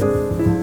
you